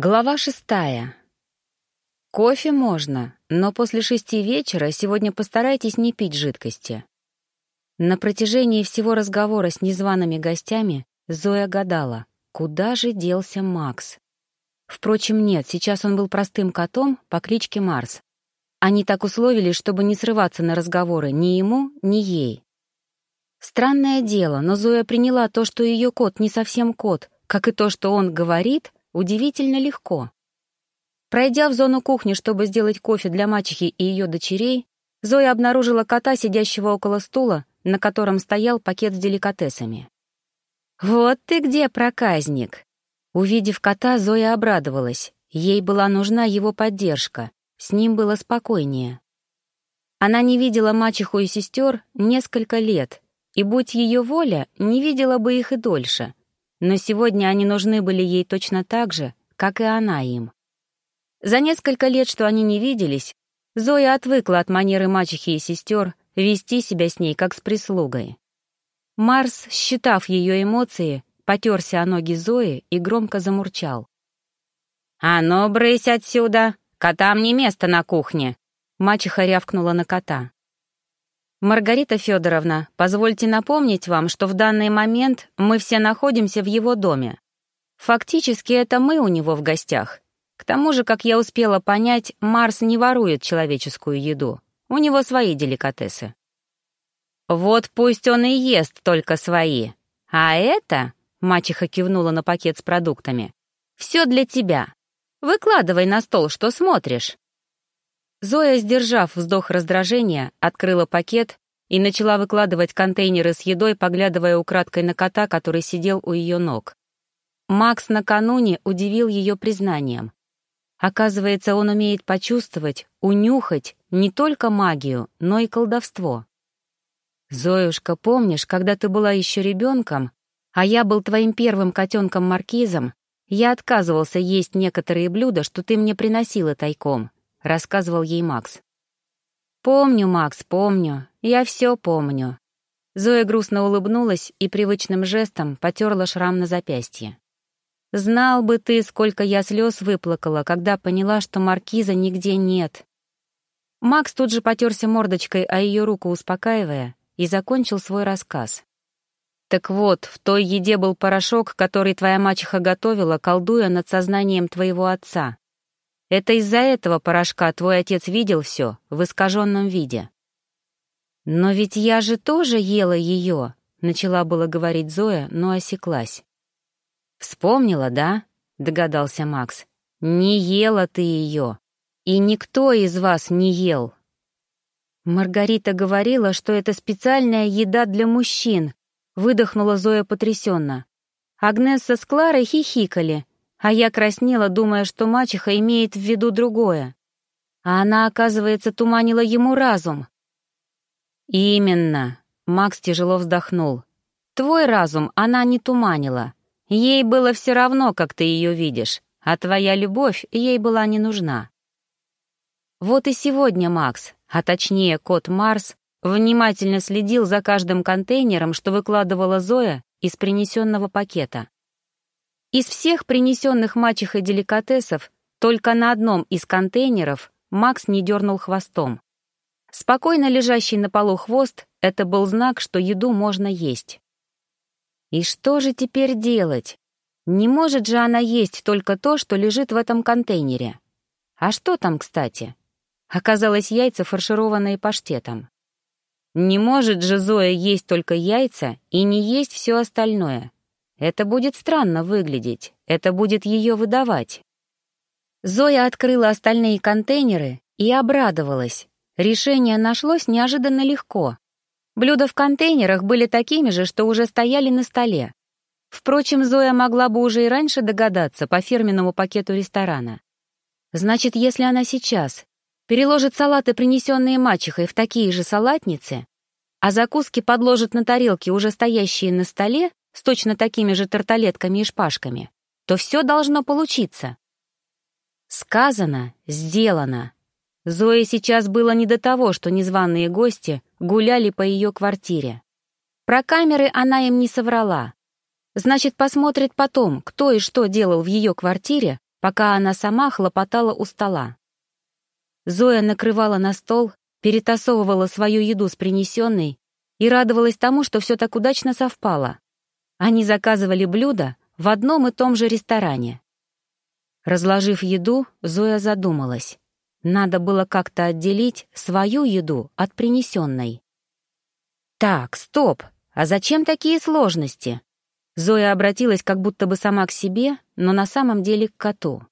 Глава шестая. Кофе можно, но после шести вечера сегодня постарайтесь не пить жидкости. На протяжении всего разговора с незваными гостями Зоя гадала, куда же делся Макс. Впрочем, нет, сейчас он был простым котом по кличке Марс. Они так условились, чтобы не срываться на разговоры ни ему, ни ей. Странное дело, но Зоя приняла то, что ее кот не совсем кот, как и то, что он говорит — удивительно легко. Пройдя в зону кухни, чтобы сделать кофе для мачехи и ее дочерей, Зоя обнаружила кота, сидящего около стула, на котором стоял пакет с деликатесами. «Вот ты где, проказник!» Увидев кота, Зоя обрадовалась. Ей была нужна его поддержка, с ним было спокойнее. Она не видела мачеху и сестер несколько лет, и, будь ее воля, не видела бы их и дольше. Но сегодня они нужны были ей точно так же, как и она им. За несколько лет, что они не виделись, Зоя отвыкла от манеры мачехи и сестер вести себя с ней, как с прислугой. Марс, считав ее эмоции, потерся о ноги Зои и громко замурчал. «А ну, брысь отсюда! Котам не место на кухне!» Мачеха рявкнула на кота. «Маргарита Федоровна, позвольте напомнить вам, что в данный момент мы все находимся в его доме. Фактически это мы у него в гостях. К тому же, как я успела понять, Марс не ворует человеческую еду. У него свои деликатесы». «Вот пусть он и ест только свои. А это...» — мачеха кивнула на пакет с продуктами. «Все для тебя. Выкладывай на стол, что смотришь». Зоя, сдержав вздох раздражения, открыла пакет и начала выкладывать контейнеры с едой, поглядывая украдкой на кота, который сидел у ее ног. Макс накануне удивил ее признанием. Оказывается, он умеет почувствовать, унюхать не только магию, но и колдовство. «Зоюшка, помнишь, когда ты была еще ребенком, а я был твоим первым котенком-маркизом, я отказывался есть некоторые блюда, что ты мне приносила тайком», — рассказывал ей Макс. «Помню, Макс, помню. Я все помню». Зоя грустно улыбнулась и привычным жестом потерла шрам на запястье. «Знал бы ты, сколько я слез выплакала, когда поняла, что маркиза нигде нет». Макс тут же потерся мордочкой о ее руку, успокаивая, и закончил свой рассказ. «Так вот, в той еде был порошок, который твоя мачеха готовила, колдуя над сознанием твоего отца. Это из-за этого порошка твой отец видел все в искаженном виде. «Но ведь я же тоже ела ее», — начала было говорить Зоя, но осеклась. «Вспомнила, да?» — догадался Макс. «Не ела ты ее. И никто из вас не ел». Маргарита говорила, что это специальная еда для мужчин, выдохнула Зоя потрясенно. Агнесса с Кларой хихикали, а я краснела, думая, что мачеха имеет в виду другое. А она, оказывается, туманила ему разум. «Именно», — Макс тяжело вздохнул. «Твой разум она не туманила. Ей было все равно, как ты ее видишь, а твоя любовь ей была не нужна». Вот и сегодня Макс, а точнее кот Марс, внимательно следил за каждым контейнером, что выкладывала Зоя из принесенного пакета. Из всех принесенных мачехой деликатесов только на одном из контейнеров Макс не дернул хвостом. Спокойно лежащий на полу хвост — это был знак, что еду можно есть. И что же теперь делать? Не может же она есть только то, что лежит в этом контейнере. А что там, кстати? Оказалось, яйца, фаршированные паштетом. Не может же Зоя есть только яйца и не есть все остальное. Это будет странно выглядеть, это будет ее выдавать. Зоя открыла остальные контейнеры и обрадовалась. Решение нашлось неожиданно легко. Блюда в контейнерах были такими же, что уже стояли на столе. Впрочем, Зоя могла бы уже и раньше догадаться по фирменному пакету ресторана. Значит, если она сейчас переложит салаты, принесенные мачехой, в такие же салатницы, а закуски подложит на тарелки, уже стоящие на столе, с точно такими же тарталетками и шпажками, то все должно получиться. Сказано, сделано. Зое сейчас было не до того, что незваные гости гуляли по ее квартире. Про камеры она им не соврала. Значит, посмотрит потом, кто и что делал в ее квартире, пока она сама хлопотала у стола. Зоя накрывала на стол, перетасовывала свою еду с принесенной и радовалась тому, что все так удачно совпало. Они заказывали блюда в одном и том же ресторане. Разложив еду, Зоя задумалась. Надо было как-то отделить свою еду от принесенной. «Так, стоп! А зачем такие сложности?» Зоя обратилась как будто бы сама к себе, но на самом деле к коту.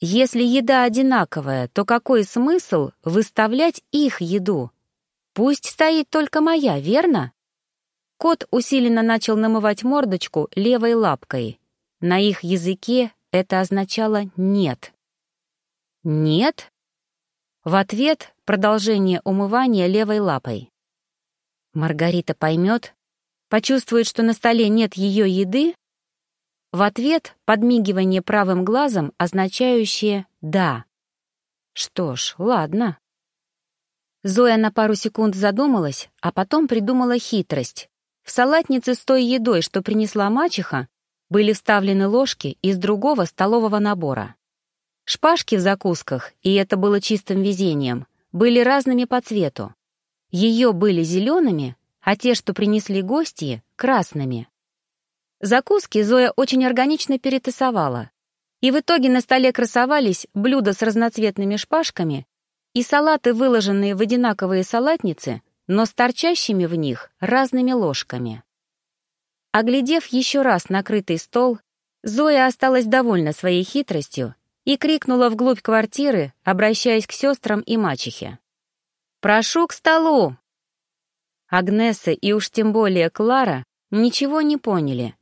«Если еда одинаковая, то какой смысл выставлять их еду? Пусть стоит только моя, верно?» Кот усиленно начал намывать мордочку левой лапкой. На их языке это означало «нет». «Нет?» В ответ продолжение умывания левой лапой. Маргарита поймет, почувствует, что на столе нет ее еды. В ответ подмигивание правым глазом, означающее «да». Что ж, ладно. Зоя на пару секунд задумалась, а потом придумала хитрость. В салатнице с той едой, что принесла мачеха, были вставлены ложки из другого столового набора. Шпажки в закусках, и это было чистым везением, были разными по цвету. Ее были зелеными, а те, что принесли гости, красными. Закуски Зоя очень органично перетасовала, и в итоге на столе красовались блюда с разноцветными шпажками и салаты, выложенные в одинаковые салатницы, но с торчащими в них разными ложками. Оглядев еще раз накрытый стол, Зоя осталась довольна своей хитростью и крикнула вглубь квартиры, обращаясь к сестрам и мачехе. «Прошу к столу!» Агнеса и уж тем более Клара ничего не поняли,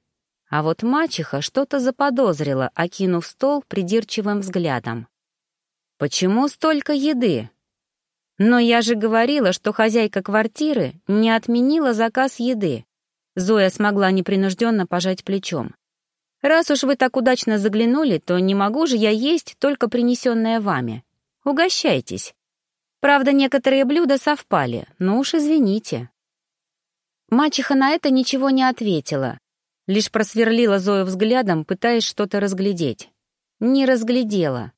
а вот мачеха что-то заподозрила, окинув стол придирчивым взглядом. «Почему столько еды?» «Но я же говорила, что хозяйка квартиры не отменила заказ еды». Зоя смогла непринужденно пожать плечом. Раз уж вы так удачно заглянули, то не могу же я есть только принесенное вами. Угощайтесь. Правда, некоторые блюда совпали, но уж извините». Мачеха на это ничего не ответила, лишь просверлила Зою взглядом, пытаясь что-то разглядеть. Не разглядела.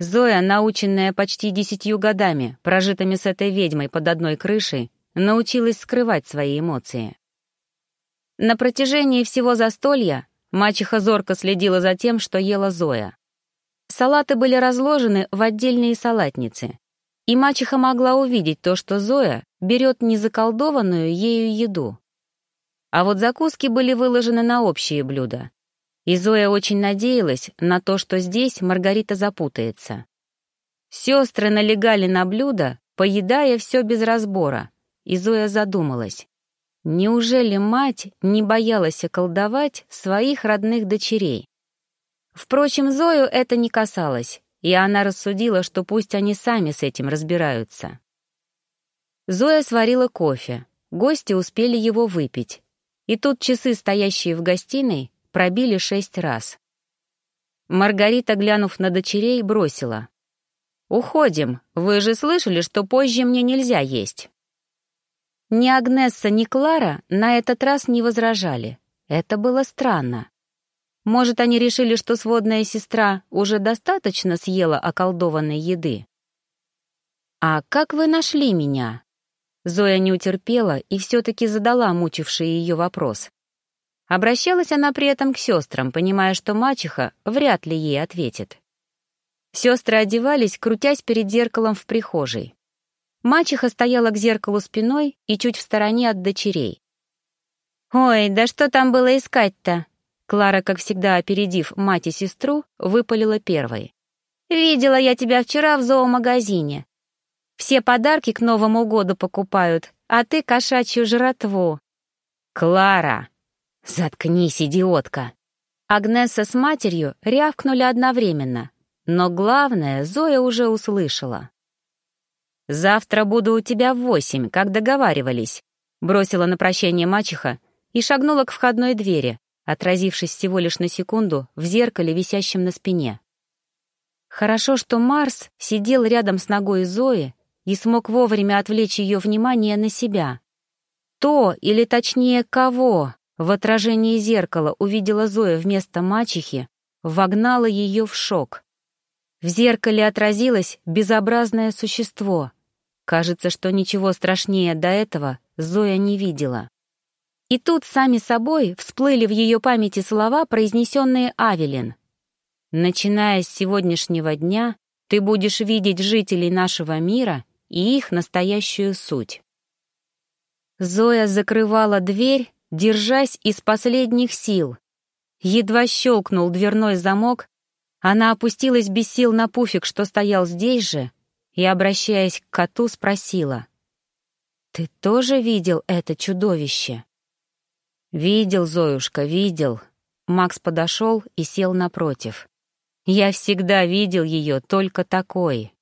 Зоя, наученная почти десятью годами, прожитыми с этой ведьмой под одной крышей, научилась скрывать свои эмоции. На протяжении всего застолья Мачеха зорко следила за тем, что ела Зоя. Салаты были разложены в отдельные салатницы, и мачеха могла увидеть то, что Зоя берет незаколдованную ею еду. А вот закуски были выложены на общие блюда. И Зоя очень надеялась на то, что здесь Маргарита запутается. Сестры налегали на блюдо, поедая все без разбора, и Зоя задумалась. Неужели мать не боялась околдовать своих родных дочерей? Впрочем, Зою это не касалось, и она рассудила, что пусть они сами с этим разбираются. Зоя сварила кофе, гости успели его выпить, и тут часы, стоящие в гостиной, пробили шесть раз. Маргарита, глянув на дочерей, бросила. «Уходим, вы же слышали, что позже мне нельзя есть». Ни Агнесса, ни Клара на этот раз не возражали. Это было странно. Может, они решили, что сводная сестра уже достаточно съела околдованной еды? «А как вы нашли меня?» Зоя не утерпела и все-таки задала мучивший ее вопрос. Обращалась она при этом к сестрам, понимая, что мачеха вряд ли ей ответит. Сестры одевались, крутясь перед зеркалом в прихожей. Мачеха стояла к зеркалу спиной и чуть в стороне от дочерей. «Ой, да что там было искать-то?» Клара, как всегда опередив мать и сестру, выпалила первой. «Видела я тебя вчера в зоомагазине. Все подарки к Новому году покупают, а ты кошачью жратву». «Клара!» «Заткнись, идиотка!» Агнеса с матерью рявкнули одновременно, но главное Зоя уже услышала. «Завтра буду у тебя в восемь, как договаривались», — бросила на прощание мачеха и шагнула к входной двери, отразившись всего лишь на секунду в зеркале, висящем на спине. Хорошо, что Марс сидел рядом с ногой Зои и смог вовремя отвлечь ее внимание на себя. То, или точнее кого, в отражении зеркала увидела Зоя вместо мачехи, вогнало ее в шок. В зеркале отразилось безобразное существо. Кажется, что ничего страшнее до этого Зоя не видела. И тут сами собой всплыли в ее памяти слова, произнесенные Авелин. «Начиная с сегодняшнего дня ты будешь видеть жителей нашего мира и их настоящую суть». Зоя закрывала дверь, держась из последних сил. Едва щелкнул дверной замок, она опустилась без сил на пуфик, что стоял здесь же, и, обращаясь к коту, спросила. «Ты тоже видел это чудовище?» «Видел, Зоюшка, видел». Макс подошел и сел напротив. «Я всегда видел ее только такой».